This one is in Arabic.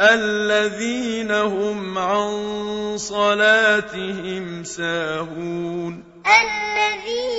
الذين هم عن صلاتهم ساهون. الذين